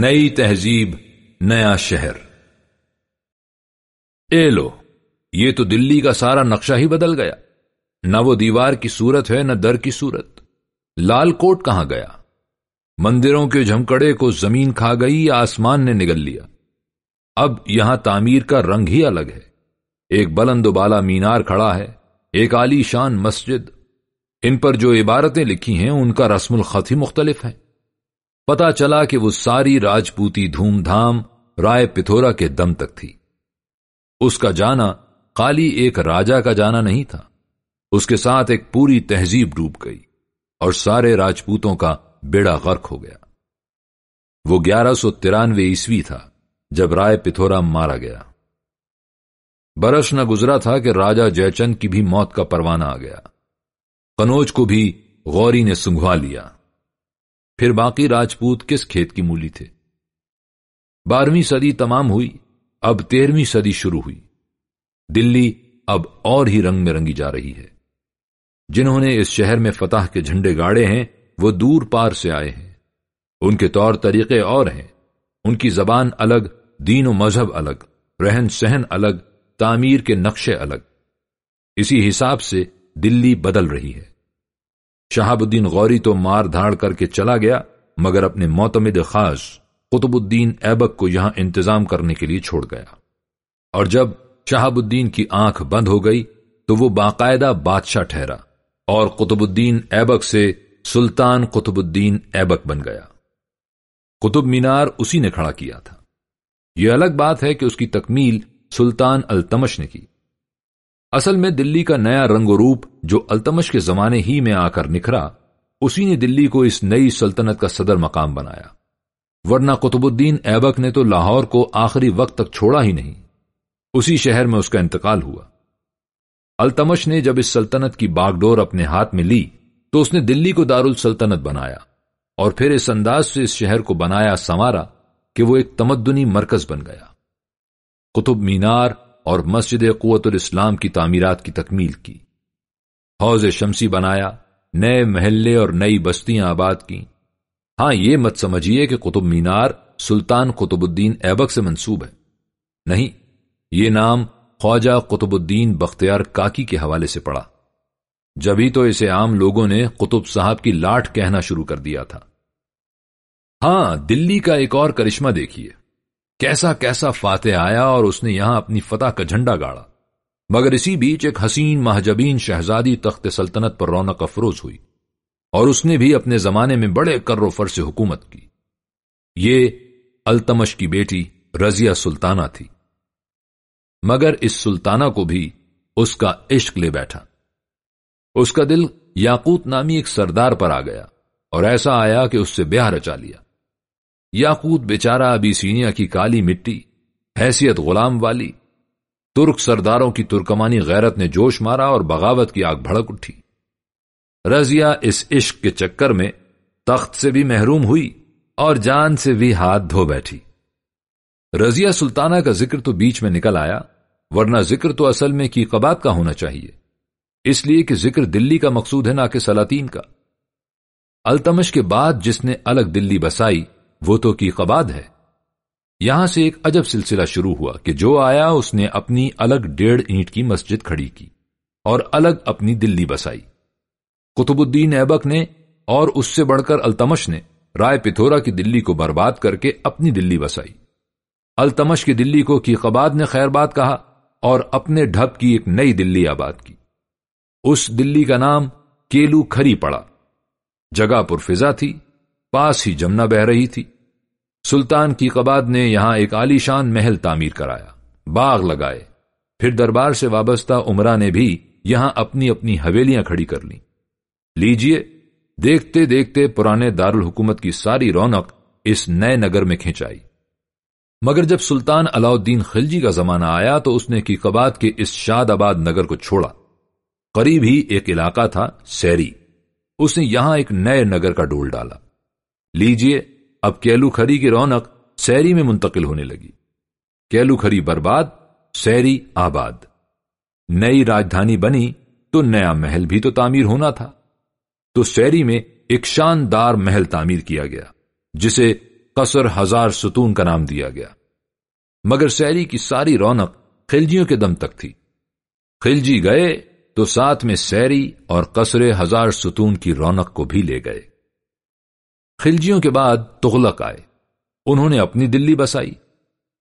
نئی تہذیب، نیا شہر۔ اے لو، یہ تو دلی کا سارا نقشہ ہی بدل گیا۔ نہ وہ دیوار کی صورت ہے، نہ در کی صورت۔ لال کوٹ کہاں گیا؟ مندروں کے جھمکڑے کو زمین کھا گئی یا آسمان نے نگل لیا۔ اب یہاں تعمیر کا رنگ ہی الگ ہے۔ ایک بلند و بالا مینار کھڑا ہے، ایک عالی شان مسجد۔ ان پر جو عبارتیں لکھی ہیں، ان کا رسم الخط ہی مختلف ہے۔ پتا چلا کہ وہ ساری راجپوتی دھوم دھام رائے پتھورا کے دم تک تھی۔ اس کا جانا خالی ایک راجا کا جانا نہیں تھا۔ اس کے ساتھ ایک پوری تہذیب ڈوب گئی اور سارے راجپوتوں کا بیڑا غرق ہو گیا۔ وہ گیارہ سو ترانوے عیسوی تھا جب رائے پتھورا مارا گیا۔ برش نہ گزرا تھا کہ راجا جے چند کی بھی موت کا پروانہ آ گیا۔ کنوج کو بھی غوری نے سنگھوا لیا۔ پھر باقی راجپوت کس کھیت کی مولی تھے؟ بارہویں صدی تمام ہوئی، اب تیرہویں صدی شروع ہوئی۔ دلی اب اور ہی رنگ میں رنگی جا رہی ہے۔ جنہوں نے اس شہر میں فتح کے جھنڈے گاڑے ہیں، وہ دور پار سے آئے ہیں۔ ان کے طور طریقے اور ہیں۔ ان کی زبان الگ، دین و مذہب الگ، رہن سہن الگ، تعمیر کے نقشے الگ۔ اسی حساب سے دلی بدل رہی ہے۔ شہاب الدین غوری تو مار دھاڑ کر کے چلا گیا، مگر اپنے معتمد خاص قطب الدین ایبک کو یہاں انتظام کرنے کے لیے چھوڑ گیا۔ اور جب شہاب الدین کی آنکھ بند ہو گئی، تو وہ باقاعدہ بادشاہ ٹھہرا اور قطب الدین ایبک سے سلطان قطب الدین ایبک بن گیا۔ قطب مینار اسی نے کھڑا کیا تھا۔ یہ الگ بات ہے کہ اس کی تکمیل سلطان التمش نے کی۔ اصل میں دلی کا نیا رنگ و روپ جو التمش کے زمانے ہی میں آ کر نکھرا، اسی نے دلی کو اس نئی سلطنت کا صدر مقام بنایا۔ ورنہ قطب الدین ایبک نے تو لاہور کو آخری وقت تک چھوڑا ہی نہیں۔ اسی شہر میں اس کا انتقال ہوا۔ التمش نے جب اس سلطنت کی باغ ڈور اپنے ہاتھ میں لی، تو اس نے دلی کو دارالسلطنت بنایا اور پھر اس انداز سے اس شہر کو بنایا سنوارا کہ وہ ایک تمدنی مرکز بن گیا۔ قطب مینار اور مسجد قوت الاسلام کی تعمیرات کی تکمیل کی۔ حوض شمسی بنایا، نئے محلے اور نئی بستیاں آباد کی ہاں یہ مت سمجھیے کہ قطب مینار سلطان قطب الدین ایبک سے منسوب ہے۔ نہیں، یہ نام خواجہ قطب الدین بختیار کاکی کے حوالے سے پڑا۔ جبھی تو اسے عام لوگوں نے قطب صاحب کی لاٹ کہنا شروع کر دیا تھا۔ ہاں دلی کا ایک اور کرشمہ دیکھیے۔ کیسا کیسا فاتح آیا اور اس نے یہاں اپنی فتح کا جھنڈا گاڑا۔ مگر اسی بیچ ایک حسین مہجبین شہزادی تخت سلطنت پر رونق افروز ہوئی اور اس نے بھی اپنے زمانے میں بڑے کر و فر سے حکومت کی۔ یہ التمش کی بیٹی رضیہ سلطانہ تھی۔ مگر اس سلطانہ کو بھی اس کا عشق لے بیٹھا۔ اس کا دل یاقوت نامی ایک سردار پر آ گیا اور ایسا آیا کہ اس سے بیاہ رچا لیا۔ یاقوت بیچارہ ابھی سینیا کی کالی مٹی، حیثیت غلام والی، ترک سرداروں کی ترکمانی غیرت نے جوش مارا اور بغاوت کی آگ بھڑک اٹھی۔ رضیا اس عشق کے چکر میں تخت سے بھی محروم ہوئی اور جان سے بھی ہاتھ دھو بیٹھی۔ رضیا سلطانہ کا ذکر تو بیچ میں نکل آیا، ورنہ ذکر تو اصل میں کی قبات کا ہونا چاہیے۔ اس لیے کہ ذکر دلی کا مقصود ہے نہ کہ سلاطین کا۔ التمش کے بعد جس نے الگ دلی بسائی وہ تو کی قباد ہے۔ یہاں سے ایک عجب سلسلہ شروع ہوا کہ جو آیا اس نے اپنی الگ ڈیڑھ اینٹ کی مسجد کھڑی کی اور الگ اپنی دلی بسائی۔ قطب الدین ایبک نے اور اس سے بڑھ کر التمش نے رائے پتھورا کی دلی کو برباد کر کے اپنی دلی بسائی۔ التمش کی دلی کو کی قباد نے خیر بات کہا اور اپنے ڈھب کی ایک نئی دلی آباد کی۔ اس دلی کا نام کیلو کھری پڑا۔ جگہ پر فضا تھی۔ پاس ہی جمنا بہ رہی تھی۔ سلطان کی قباد نے یہاں ایک عالی شان محل تعمیر کرایا۔ باغ لگائے۔ پھر دربار سے وابستہ عمرہ نے بھی یہاں اپنی اپنی حویلیاں کھڑی کر لی لیجیے، دیکھتے دیکھتے پرانے دارالحکومت کی ساری رونق اس نئے نگر میں کھینچائی۔ مگر جب سلطان علاؤدین خلجی کا زمانہ آیا تو اس نے کی قباد کے اس شاد آباد نگر کو چھوڑا۔ قریب ہی ایک علاقہ تھا سیری۔ اس نے یہاں ایک نئے نگر کا ڈول ڈالا۔ لیجیے، اب کیلو کھری کی رونق سیری میں منتقل ہونے لگی۔ کیلو کھری برباد، سیری آباد۔ نئی راجدھانی بنی تو نیا محل بھی تو تعمیر ہونا تھا۔ تو سیری میں ایک شاندار محل تعمیر کیا گیا، جسے قصر ہزار ستون کا نام دیا گیا۔ مگر سیری کی ساری رونق خلجیوں کے دم تک تھی۔ خلجی گئے تو ساتھ میں سیری اور قصر ہزار ستون کی رونق کو بھی لے گئے۔ خلجیوں کے بعد تغلق آئے۔ انہوں نے اپنی دلی بسائی۔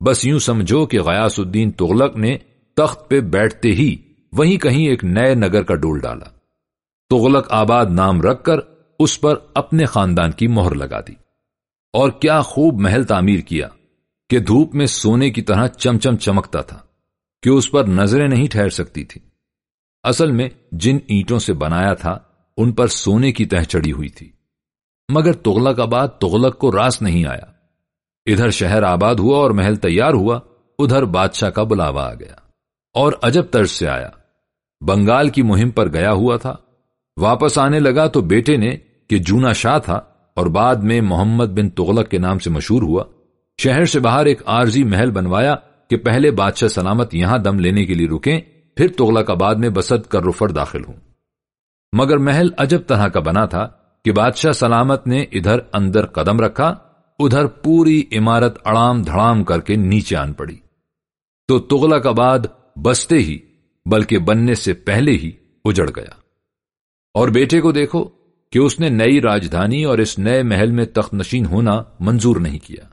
بس یوں سمجھو کہ غیاس الدین تغلق نے تخت پہ بیٹھتے ہی وہیں کہیں ایک نئے نگر کا ڈول ڈالا۔ تغلق آباد نام رکھ کر اس پر اپنے خاندان کی مہر لگا دی۔ اور کیا خوب محل تعمیر کیا کہ دھوپ میں سونے کی طرح چمچم چمکتا تھا کہ اس پر نظریں نہیں ٹھہر سکتی تھی اصل میں جن اینٹوں سے بنایا تھا ان پر سونے کی تہ چڑی ہوئی تھی۔ مگر تغلق آباد تغلق کو راس نہیں آیا۔ ادھر شہر آباد ہوا اور محل تیار ہوا، ادھر بادشاہ کا بلاوا آ گیا۔ اور عجب طرز سے آیا۔ بنگال کی مہم پر گیا ہوا تھا۔ واپس آنے لگا تو بیٹے نے کہ جونا شاہ تھا اور بعد میں محمد بن تغلق کے نام سے مشہور ہوا۔ شہر سے باہر ایک عارضی محل بنوایا کہ پہلے بادشاہ سلامت یہاں دم لینے کے لیے رکیں، پھر تغلق آباد میں بسد کر رفر داخل ہوں۔ مگر محل عجب طرح کا بنا تھا کہ بادشاہ سلامت نے ادھر اندر قدم رکھا، ادھر پوری عمارت اڑام دھڑام کر کے نیچے آن پڑی۔ تو تغلق آباد بستے ہی، بلکہ بننے سے پہلے ہی اجڑ گیا۔ اور بیٹے کو دیکھو کہ اس نے نئی راجدھانی اور اس نئے محل میں تخت نشین ہونا منظور نہیں کیا۔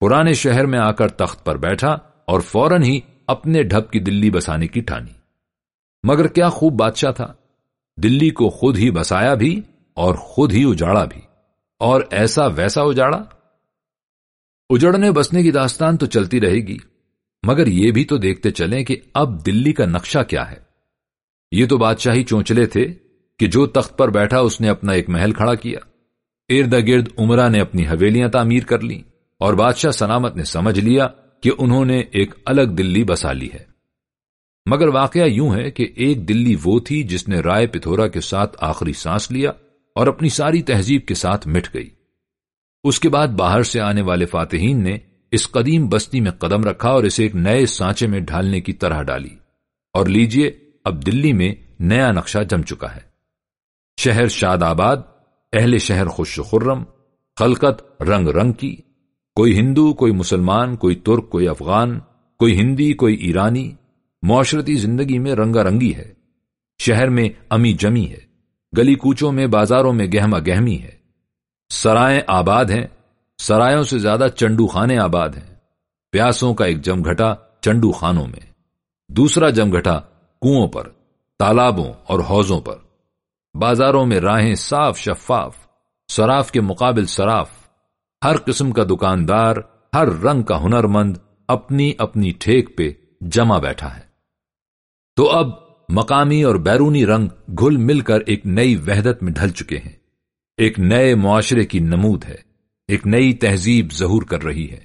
پرانے شہر میں آ کر تخت پر بیٹھا اور فوراً ہی اپنے ڈھب کی دلی بسانے کی ٹھانی۔ مگر کیا خوب بادشاہ تھا۔ دلی کو خود ہی بسایا بھی اور خود ہی اجاڑا بھی۔ اور ایسا ویسا اجاڑا۔ اجڑنے بسنے کی داستان تو چلتی رہے گی، مگر یہ بھی تو دیکھتے چلیں کہ اب دلی کا نقشہ کیا ہے۔ یہ تو بادشاہی چونچلے تھے کہ جو تخت پر بیٹھا اس نے اپنا ایک محل کھڑا کیا۔ ارد گرد عمرہ نے اپنی حویلیاں تعمیر کر لی اور بادشاہ سلامت نے سمجھ لیا کہ انہوں نے ایک الگ دلی بسا لی ہے۔ مگر واقعہ یوں ہے کہ ایک دلی وہ تھی جس نے رائے پتھورا کے ساتھ آخری سانس لیا اور اپنی ساری تہذیب کے ساتھ مٹ گئی۔ اس کے بعد باہر سے آنے والے فاتحین نے اس قدیم بستی میں قدم رکھا اور اسے ایک نئے سانچے میں ڈھالنے کی طرح ڈالی۔ اور لیجیے، اب دلی میں نیا نقشہ جم چکا ہے۔ شہر شاد آباد، اہل شہر خوش خرم، خلقت رنگ رنگ کی۔ کوئی ہندو، کوئی مسلمان، کوئی ترک، کوئی افغان، کوئی ہندی، کوئی ایرانی۔ معاشرتی زندگی میں رنگا رنگی ہے۔ شہر میں امی جمی ہے۔ گلی کوچوں میں بازاروں میں گہما گہمی ہے۔ سرائیں آباد ہیں سرایوں سے زیادہ چنڈو خانے آباد ہیں۔ پیاسوں کا ایک جمگھٹا چنڈو خانوں میں۔ دوسرا جم گھٹا کنو پر، تالابوں اور حوضوں پر۔ بازاروں میں راہیں صاف شفاف سراف کے مقابل سراف ہر قسم کا دکاندار، ہر رنگ کا ہنر مند اپنی اپنی ٹھیک پہ جمع بیٹھا ہے۔ تو اب مقامی اور بیرونی رنگ گھل مل کر ایک نئی وحدت میں ڈھل چکے ہیں۔ ایک نئے معاشرے کی نمود ہے۔ ایک نئی تہذیب ظہور کر رہی ہے۔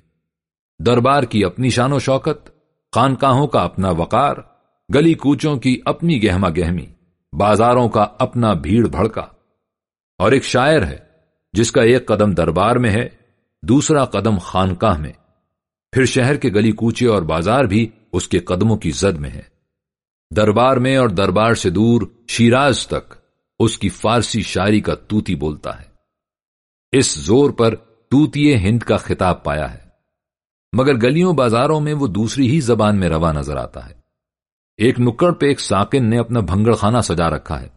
دربار کی اپنی شان و شوکت، خانقاہوں کا اپنا وقار، گلی کوچوں کی اپنی گہما گہمی، بازاروں کا اپنا بھیڑ بھڑکا۔ اور ایک شاعر ہے، جس کا ایک قدم دربار میں ہے، دوسرا قدم خانقاہ میں۔ پھر شہر کے گلی کوچے اور بازار بھی اس کے قدموں کی زد میں ہے دربار میں اور دربار سے دور شیراز تک اس کی فارسی شاعری کا توتی بولتا ہے۔ اس زور پر توتی ہند کا خطاب پایا ہے۔ مگر گلیوں بازاروں میں وہ دوسری ہی زبان میں روا نظر آتا ہے۔ ایک نکڑ پہ ایک ساکن نے اپنا بھنگڑ خانہ سجا رکھا ہے۔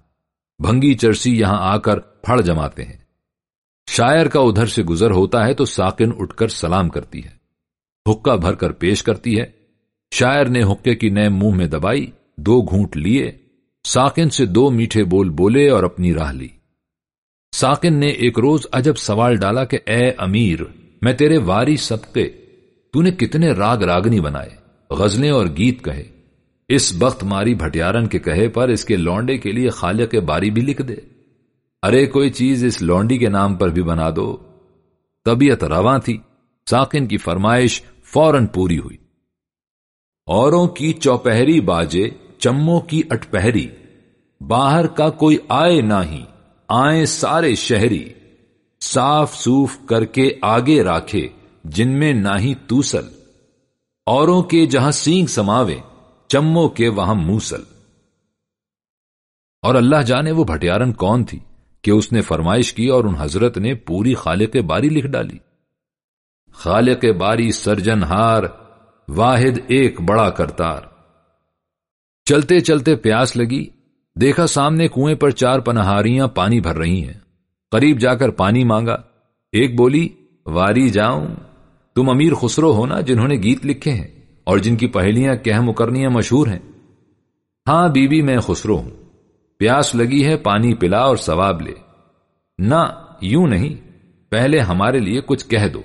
بھنگی چرسی یہاں آ کر پھڑ جماتے ہیں۔ شاعر کا ادھر سے گزر ہوتا ہے تو ساکن اٹھ کر سلام کرتی ہے۔ حکا بھر کر پیش کرتی ہے۔ شاعر نے حکے کی نئے منہ میں دبائی۔ دو گھونٹ لیے، ساکن سے دو میٹھے بول بولے اور اپنی راہ لی۔ ساکن نے ایک روز عجب سوال ڈالا کہ، اے امیر، میں تیرے واری سب کے تو نے کتنے راگ راگنی بنائے؟ غزلیں اور گیت کہے۔ اس بخت ماری بھٹیارن کے کہے پر اس کے لونڈے کے لیے خالق باری بھی لکھ دے۔ ارے، کوئی چیز اس لونڈی کے نام پر بھی بنا دو۔ طبیعت رواں تھی، ساکن کی فرمائش فوراً پوری ہوئی۔ اوروں کی چوپہری باجے چموں کی اٹپہری باہر کا کوئی آئے نہ ہی آئے سارے شہری۔ صاف سوف کر کے آگے راکھے، جن میں نہ ہی توسل۔ اوروں کے جہاں سینگ سماوے چمو کے وہاں موسل۔ اور اللہ جانے وہ بھٹیارن کون تھی کہ اس نے فرمائش کی اور ان حضرت نے پوری خالق باری لکھ ڈالی۔ خالق باری سرجن ہار واحد ایک بڑا کرتار۔ چلتے چلتے پیاس لگی، دیکھا سامنے کنویں پر چار پنہاریاں پانی بھر رہی ہیں۔ قریب جا کر پانی مانگا۔ ایک بولی، واری جاؤں، تم امیر خسرو ہو نا جنہوں نے گیت لکھے ہیں اور جن کی پہلیاں کہ مکرنیاں مشہور ہیں۔ ہاں بی بی میں خسرو ہوں۔ پیاس لگی ہے، پانی پلا اور ثواب لے۔ نہ، یوں نہیں، پہلے ہمارے لیے کچھ کہہ دو۔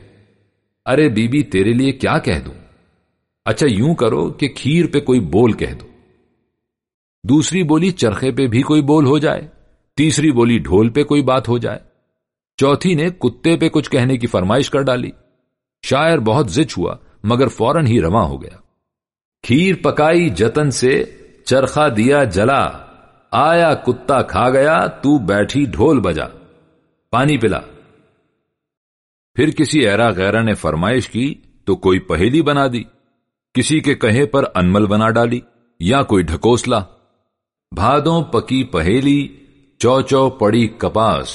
ارے بی بی تیرے لیے کیا کہہ دوں؟ اچھا یوں کرو کہ کھیر پہ کوئی بول کہہ دو۔ دوسری بولی چرخے پہ بھی کوئی بول ہو جائے، تیسری بولی ڈھول پہ کوئی بات ہو جائے۔ چوتھی نے کتے پہ کچھ کہنے کی فرمائش کر ڈالی۔ شاعر بہت زچ ہوا، مگر فوراً ہی رواں ہو گیا۔ کھیر پکائی جتن سے چرخا دیا جلا۔ آیا کتا کھا گیا، تو بیٹھی ڈھول بجا۔ پانی پلا۔ پھر کسی ایرا غیرہ نے فرمائش کی، تو کوئی پہیلی بنا دی۔ کسی کے کہے پر انمل بنا ڈالی یا کوئی ڈھکوسلا۔ بھادوں پکی پہیلی چو چو پڑی کپاس۔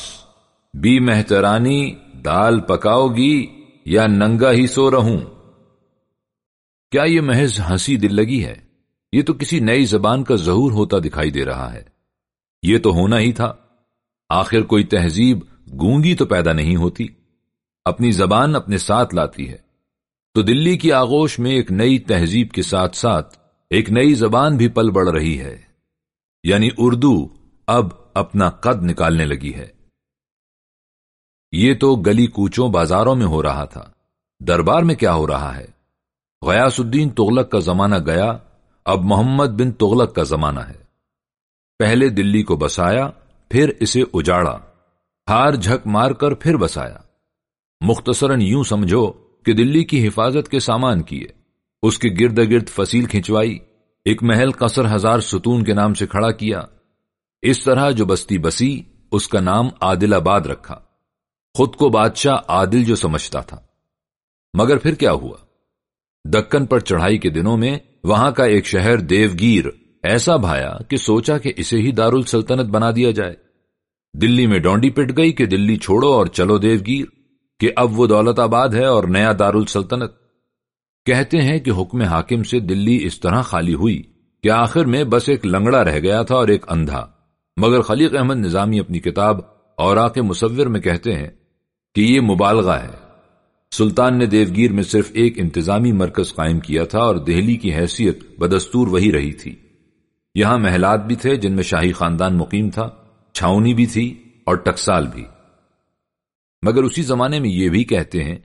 بی مہترانی، دال پکاؤ گی یا ننگا ہی سو رہوں؟ کیا یہ محض ہنسی دل لگی ہے؟ یہ تو کسی نئی زبان کا ظہور ہوتا دکھائی دے رہا ہے۔ یہ تو ہونا ہی تھا۔ آخر کوئی تہذیب گونگی تو پیدا نہیں ہوتی۔ اپنی زبان اپنے ساتھ لاتی ہے۔ تو دلی کی آغوش میں ایک نئی تہذیب کے ساتھ ساتھ ایک نئی زبان بھی پل بڑھ رہی ہے۔ یعنی اردو اب اپنا قد نکالنے لگی ہے۔ یہ تو گلی کوچوں بازاروں میں ہو رہا تھا۔ دربار میں کیا ہو رہا ہے؟ غیاس الدین تغلق کا زمانہ گیا، اب محمد بن تغلق کا زمانہ ہے۔ پہلے دلی کو بسایا، پھر اسے اجاڑا۔ ہار جھک مار کر پھر بسایا۔ مختصراً یوں سمجھو کہ دلی کی حفاظت کے سامان کیے۔ اس کے گرد گرد فصیل کھنچوائی۔ ایک محل قصر ہزار ستون کے نام سے کھڑا کیا۔ اس طرح جو بستی بسی، اس کا نام عادل آباد رکھا۔ خود کو بادشاہ عادل جو سمجھتا تھا۔ مگر پھر کیا ہوا؟ دکن پر چڑھائی کے دنوں میں وہاں کا ایک شہر دیوگیر ایسا بھایا کہ سوچا کہ اسے ہی دارالسلطنت بنا دیا جائے۔ دلی میں ڈونڈی پٹ گئی کہ دلی چھوڑو اور چلو دیوگیر، کہ اب وہ دولت آباد ہے اور نیا دارالسلطنت۔ کہتے ہیں کہ حکم حاکم سے دلی اس طرح خالی ہوئی کہ آخر میں بس ایک لنگڑا رہ گیا تھا اور ایک اندھا۔ مگر خلیق احمد نظامی اپنی کتاب اور آ مصور میں کہتے ہیں کہ یہ مبالغہ ہے۔ سلطان نے دیوگیر میں صرف ایک انتظامی مرکز قائم کیا تھا اور دہلی کی حیثیت بدستور وہی رہی تھی۔ یہاں محلات بھی تھے جن میں شاہی خاندان مقیم تھا، چھاؤنی بھی تھی اور ٹکسال بھی۔ مگر اسی زمانے میں یہ بھی کہتے ہیں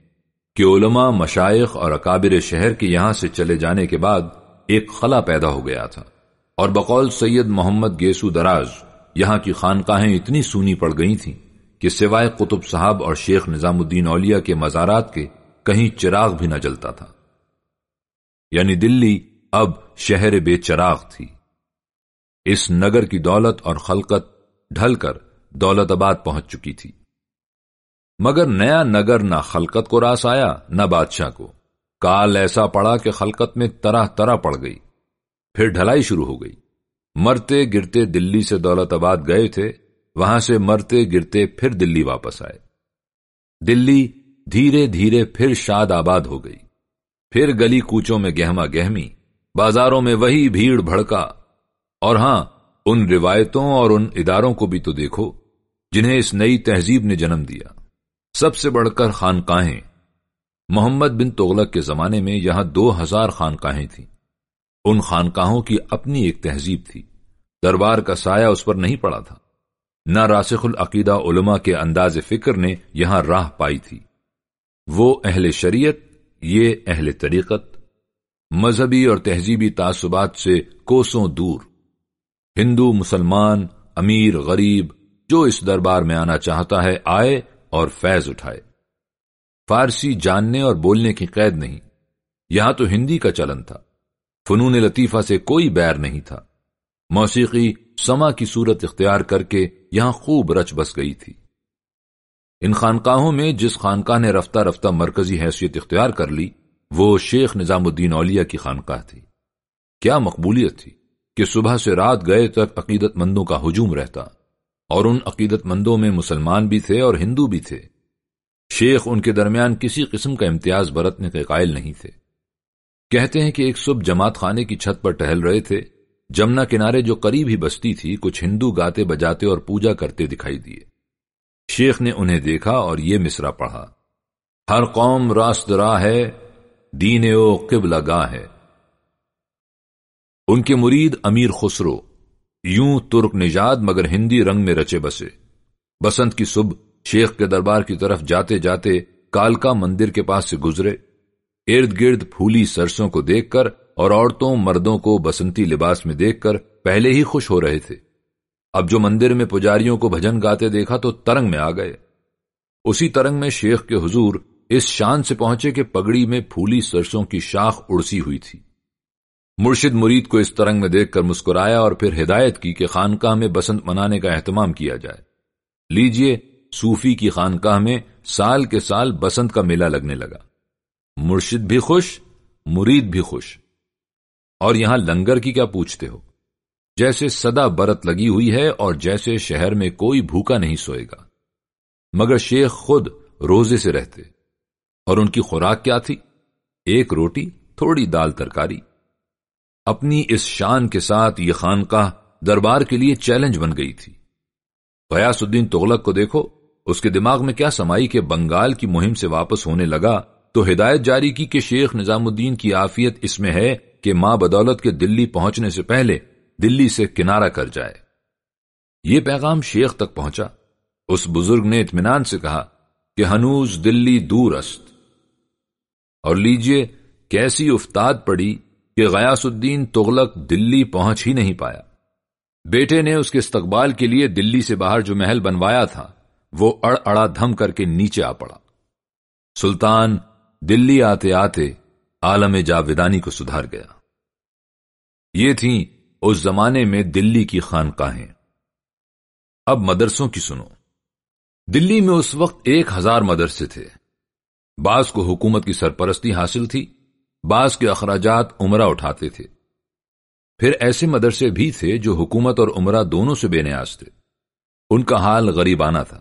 کہ علماء مشائق اور اکابر شہر کے یہاں سے چلے جانے کے بعد ایک خلا پیدا ہو گیا تھا اور بقول سید محمد گیسو دراز یہاں کی خانقاہیں اتنی سونی پڑ گئی تھیں کہ سوائے قطب صاحب اور شیخ نظام الدین اولیاء کے مزارات کے کہیں چراغ بھی نہ جلتا تھا۔ یعنی دلی اب شہر بے چراغ تھی۔ اس نگر کی دولت اور خلقت ڈھل کر دولت آباد پہنچ چکی تھی۔ مگر نیا نگر نہ خلقت کو راس آیا، نہ بادشاہ کو۔ کال ایسا پڑا کہ خلقت میں طرح طرح پڑ گئی۔ پھر ڈھلائی شروع ہو گئی۔ مرتے گرتے دلی سے دولت آباد گئے تھے، وہاں سے مرتے گرتے پھر دلی واپس آئے۔ دلی دھیرے دھیرے پھر شاد آباد ہو گئی۔ پھر گلی کوچوں میں گہما گہمی، بازاروں میں وہی بھیڑ بھڑکا۔ اور ہاں ان روایتوں اور ان اداروں کو بھی تو دیکھو، جنہیں اس نئی تہذیب نے جنم دیا۔ سب سے بڑھ کر خانقاہیں۔ محمد بن تغلق کے زمانے میں یہاں دو ہزار خانقاہیں تھیں۔ ان خانقاہوں کی اپنی ایک تہذیب تھی۔ دربار کا سایہ اس پر نہیں پڑا تھا۔ نہ راسخ العقیدہ علماء کے انداز فکر نے یہاں راہ پائی تھی۔ وہ اہل شریعت، یہ اہل طریقت۔ مذہبی اور تہذیبی تعصبات سے کوسوں دور۔ ہندو، مسلمان، امیر، غریب، جو اس دربار میں آنا چاہتا ہے، آئے اور فیض اٹھائے۔ فارسی جاننے اور بولنے کی قید نہیں، یہاں تو ہندی کا چلن تھا۔ فنون لطیفہ سے کوئی بیر نہیں تھا۔ موسیقی سما کی صورت اختیار کر کے یہاں خوب رچ بس گئی تھی۔ ان خانقاہوں میں جس خانقاہ نے رفتہ رفتہ مرکزی حیثیت اختیار کر لی، وہ شیخ نظام الدین اولیاء کی خانقاہ تھی۔ کیا مقبولیت تھی کہ صبح سے رات گئے تک عقیدت مندوں کا ہجوم رہتا۔ اور ان عقیدت مندوں میں مسلمان بھی تھے اور ہندو بھی تھے۔ شیخ ان کے درمیان کسی قسم کا امتیاز برتنے کے قائل نہیں تھے۔ کہتے ہیں کہ ایک صبح جماعت خانے کی چھت پر ٹہل رہے تھے۔ جمنا کنارے جو قریب ہی بستی تھی، کچھ ہندو گاتے بجاتے اور پوجا کرتے دکھائی دیے۔ شیخ نے انہیں دیکھا اور یہ مصرا پڑھا۔ ہر قوم راست راہ ہے، دین او قبلہ گاہ ہے۔ ان کے مرید امیر خسرو۔ یوں ترک نجات مگر ہندی رنگ میں رچے بسے۔ بسنت کی صبح شیخ کے دربار کی طرف جاتے جاتے کالکا مندر کے پاس سے گزرے۔ ارد گرد پھولی سرسوں کو دیکھ کر اور عورتوں مردوں کو بسنتی لباس میں دیکھ کر پہلے ہی خوش ہو رہے تھے۔ اب جو مندر میں پجاریوں کو بھجن گاتے دیکھا تو ترنگ میں آ گئے۔ اسی ترنگ میں شیخ کے حضور اس شان سے پہنچے کہ پگڑی میں پھولی سرسوں کی شاخ اڑسی ہوئی تھی۔ مرشد مرید کو اس ترنگ میں دیکھ کر مسکرایا اور پھر ہدایت کی کہ خانقاہ میں بسنت منانے کا اہتمام کیا جائے۔ لیجیے، صوفی کی خانقاہ میں سال کے سال بسنت کا میلہ لگنے لگا۔ مرشد بھی خوش، مرید بھی خوش۔ اور یہاں لنگر کی کیا پوچھتے ہو؟ جیسے سدا برت لگی ہوئی ہے اور جیسے شہر میں کوئی بھوکا نہیں سوئے گا۔ مگر شیخ خود روزے سے رہتے۔ اور ان کی خوراک کیا تھی؟ ایک روٹی، تھوڑی دال ترکاری۔ اپنی اس شان کے ساتھ یہ خانقاہ دربار کے لیے چیلنج بن گئی تھی۔ غیاس الدین تغلق کو دیکھو، اس کے دماغ میں کیا سمائی کہ بنگال کی مہم سے واپس ہونے لگا، تو ہدایت جاری کی کہ شیخ نظام الدین کی آفیت اس میں ہے کہ ماں بدولت کے دلی پہنچنے سے پہلے دلی سے کنارہ کر جائے۔ یہ پیغام شیخ تک پہنچا۔ اس بزرگ نے اطمینان سے کہا کہ ہنوز دلی دور است۔ اور لیجیے کیسی افتاد پڑی کہ غیاس الدین تغلق دلی پہنچ ہی نہیں پایا۔ بیٹے نے اس کے استقبال کے لیے دلی سے باہر جو محل بنوایا تھا، وہ اڑ اڑا دھم کر کے نیچے آ پڑا۔ سلطان دلی آتے آتے عالم جاویدانی کو سدھار گیا۔ یہ تھیں اس زمانے میں دلی کی خانقاہیں۔ اب مدرسوں کی سنو۔ دلی میں اس وقت ایک ہزار مدرسے تھے۔ بعض کو حکومت کی سرپرستی حاصل تھی۔ بعض کے اخراجات عمرہ اٹھاتے تھے۔ پھر ایسے مدرسے بھی تھے جو حکومت اور عمرہ دونوں سے بے نیاز تھے۔ ان کا حال غریبانہ تھا۔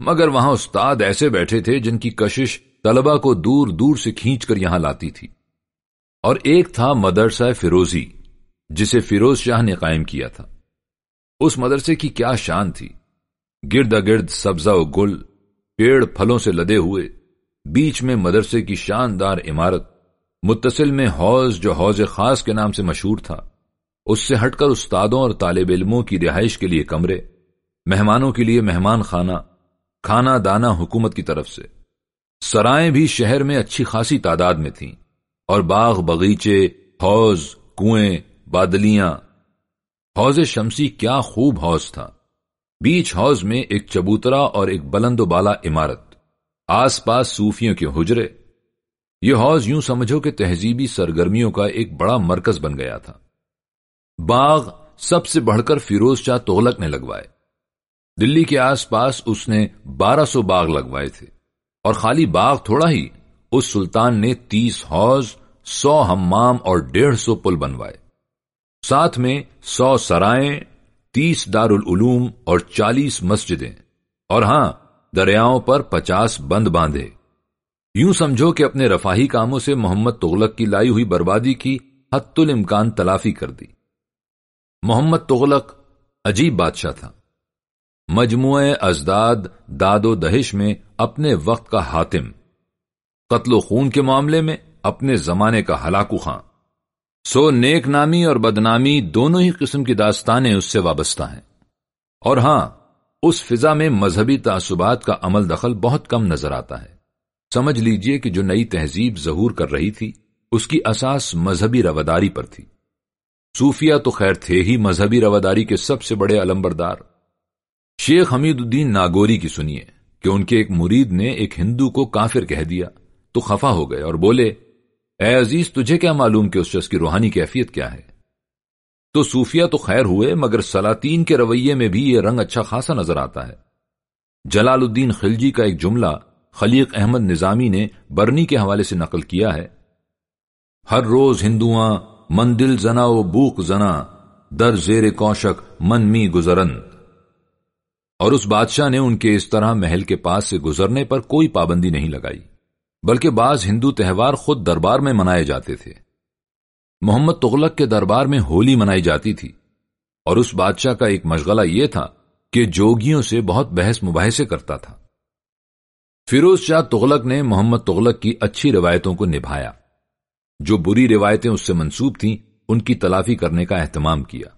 مگر وہاں استاد ایسے بیٹھے تھے جن کی کشش طلبہ کو دور دور سے کھینچ کر یہاں لاتی تھی۔ اور ایک تھا مدرسہ فیروزی، جسے فیروز شاہ نے قائم کیا تھا۔ اس مدرسے کی کیا شان تھی۔ گرد گرد سبزہ و گل، پیڑ پھلوں سے لدے ہوئے، بیچ میں مدرسے کی شاندار عمارت۔ متصل میں حوض جو حوض خاص کے نام سے مشہور تھا، اس سے ہٹ کر استادوں اور طالب علموں کی رہائش کے لیے کمرے، مہمانوں کے لیے مہمان خانہ، کھانا دانا حکومت کی طرف سے۔ سرائیں بھی شہر میں اچھی خاصی تعداد میں تھیں اور باغ بغیچے حوض، کنویں، بادلیاں۔ حوض شمسی کیا خوب حوض تھا۔ بیچ حوض میں ایک چبوترا اور ایک بلند و بالا عمارت، آس پاس صوفیوں کے حجرے۔ یہ حوض یوں سمجھو کہ تہذیبی سرگرمیوں کا ایک بڑا مرکز بن گیا تھا۔ باغ سب سے بڑھ کر فیروز شاہ تغلق نے لگوائے۔ دلی کے آس پاس اس نے بارہ سو باغ لگوائے تھے اور خالی باغ تھوڑا ہی اس سلطان نے تیس حوض، سو ہمام اور ڈیڑھ سو پل بنوائے۔ ساتھ میں سو سرائیں، تیس دار العلوم اور چالیس مسجدیں۔ اور ہاں دریاؤں پر پچاس بند باندھے۔ یوں سمجھو کہ اپنے رفاہی کاموں سے محمد تغلق کی لائی ہوئی بربادی کی حت الامکان تلافی کر دی۔ محمد تغلق عجیب بادشاہ تھا۔ مجموعہ ازداد داد و دہش میں اپنے وقت کا حاتم، قتل و خون کے معاملے میں اپنے زمانے کا ہلاکو خاں۔ سو نیک نامی اور بدنامی دونوں ہی قسم کی داستانیں اس سے وابستہ ہیں۔ اور ہاں اس فضا میں مذہبی تعصبات کا عمل دخل بہت کم نظر آتا ہے۔ سمجھ لیجیے کہ جو نئی تہذیب ظہور کر رہی تھی، اس کی اساس مذہبی رواداری پر تھی۔ صوفیہ تو خیر تھے ہی مذہبی رواداری کے سب سے بڑے علمبردار۔ شیخ حمید الدین ناگوری کی سنیے کہ ان کے ایک مرید نے ایک ہندو کو کافر کہہ دیا، تو خفا ہو گئے اور بولے، اے عزیز، تجھے کیا معلوم کہ اس شخص کی روحانی کیفیت کیا ہے؟ تو صوفیہ تو خیر ہوئے، مگر سلاطین کے رویے میں بھی یہ رنگ اچھا خاصا نظر آتا ہے۔ جلال الدین خلجی کا ایک جملہ خلیق احمد نظامی نے برنی کے حوالے سے نقل کیا ہے۔ ہر روز ہندواں من دل زنا و بوک زنا، در زیر کوشک من می گزرند اور اس بادشاہ نے ان کے اس طرح محل کے پاس سے گزرنے پر کوئی پابندی نہیں لگائی، بلکہ بعض ہندو تہوار خود دربار میں منائے جاتے تھے۔ محمد تغلق کے دربار میں ہولی منائی جاتی تھی۔ اور اس بادشاہ کا ایک مشغلہ یہ تھا کہ جوگیوں سے بہت بحث مباحثے کرتا تھا۔ فیروز شاہ تغلق نے محمد تغلق کی اچھی روایتوں کو نبھایا۔ جو بری روایتیں اس سے منسوب تھیں، ان کی تلافی کرنے کا اہتمام کیا۔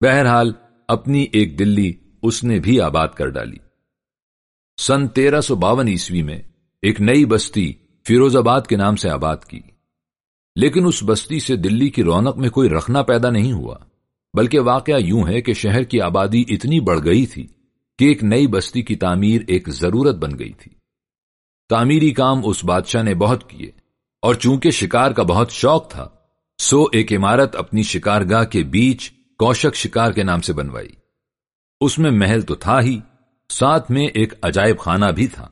بہرحال، اپنی ایک دلی اس نے بھی آباد کر ڈالی۔ سن تیرہ سو باون عیسوی میں ایک نئی بستی فیروز آباد کے نام سے آباد کی۔ لیکن اس بستی سے دلی کی رونق میں کوئی رکھنا پیدا نہیں ہوا، بلکہ واقعہ یوں ہے کہ شہر کی آبادی اتنی بڑھ گئی تھی۔ کہ ایک نئی بستی کی تعمیر ایک ضرورت بن گئی تھی۔ تعمیری کام اس بادشاہ نے بہت کیے اور چونکہ شکار کا بہت شوق تھا، سو ایک عمارت اپنی شکارگاہ کے بیچ کوشک شکار کے نام سے بنوائی۔ اس میں محل تو تھا ہی، ساتھ میں ایک عجائب خانہ بھی تھا،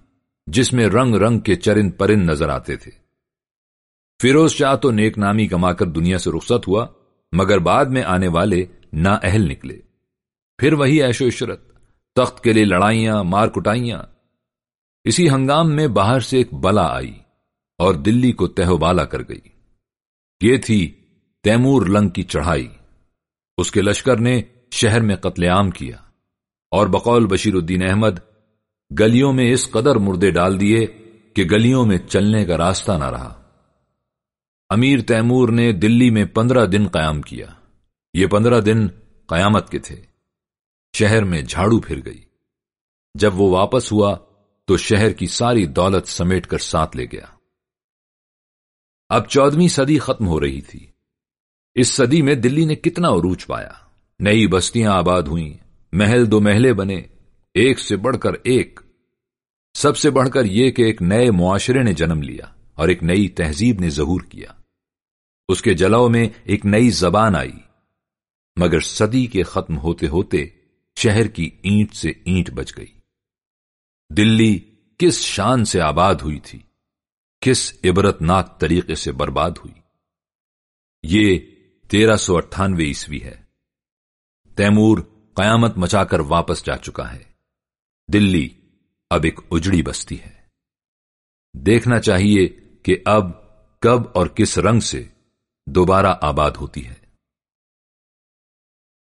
جس میں رنگ رنگ کے چرند پرند نظر آتے تھے۔ فیروز شاہ تو نیک نامی کما کر دنیا سے رخصت ہوا، مگر بعد میں آنے والے نا اہل نکلے۔ پھر وہی ایش و عشرت۔ تخت کے لیے لڑائیاں، مار کٹائیاں۔ اسی ہنگام میں باہر سے ایک بلا آئی اور دلی کو تہو بالا کر گئی۔ یہ تھی تیمور لنگ کی چڑھائی۔ اس کے لشکر نے شہر میں قتل عام کیا اور بقول بشیر الدین احمد گلیوں میں اس قدر مردے ڈال دیے کہ گلیوں میں چلنے کا راستہ نہ رہا۔ امیر تیمور نے دلی میں پندرہ دن قیام کیا۔ یہ پندرہ دن قیامت کے تھے۔ شہر میں جھاڑو پھر گئی۔ جب وہ واپس ہوا تو شہر کی ساری دولت سمیٹ کر ساتھ لے گیا۔ اب چودہویں صدی ختم ہو رہی تھی۔ اس صدی میں دلی نے کتنا عروج پایا۔ نئی بستیاں آباد ہوئیں، محل دو محلے بنے، ایک سے بڑھ کر ایک۔ سب سے بڑھ کر یہ کہ ایک نئے معاشرے نے جنم لیا اور ایک نئی تہذیب نے ظہور کیا۔ اس کے جلاؤ میں ایک نئی زبان آئی۔ مگر صدی کے ختم ہوتے ہوتے شہر کی اینٹ سے اینٹ بچ گئی۔ دلی کس شان سے آباد ہوئی تھی، کس عبرت ناک طریقے سے برباد ہوئی۔ یہ تیرہ سو اٹھانوے عیسوی ہے۔ تیمور قیامت مچا کر واپس جا چکا ہے۔ دلی اب ایک اجڑی بستی ہے۔ دیکھنا چاہیے کہ اب کب اور کس رنگ سے دوبارہ آباد ہوتی ہے۔